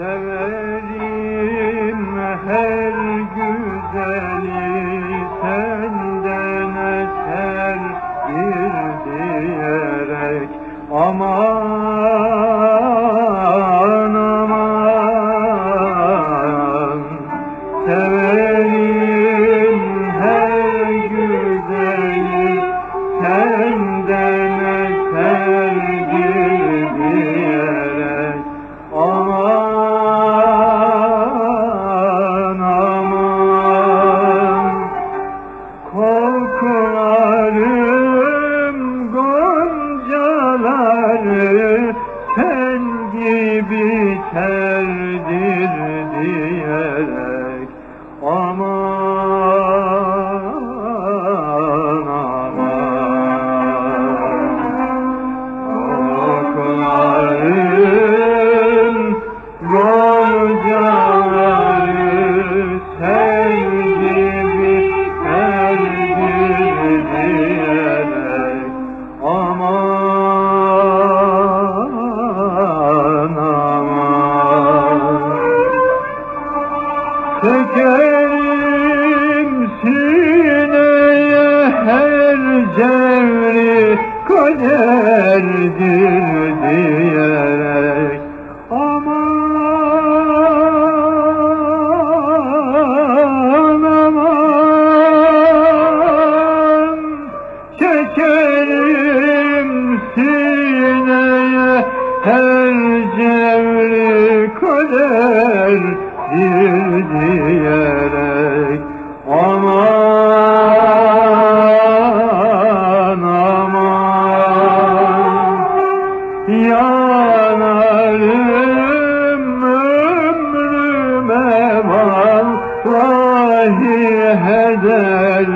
Severim her güzeli senden eser bir diyerek. Aman gibi terdir diyerek Aman aman. Kokuların goncaları sen kaderdir diyerek Aman aman Çekerim sineye her cevri kaderdir diye Yanarım ömrüme vallahi heder.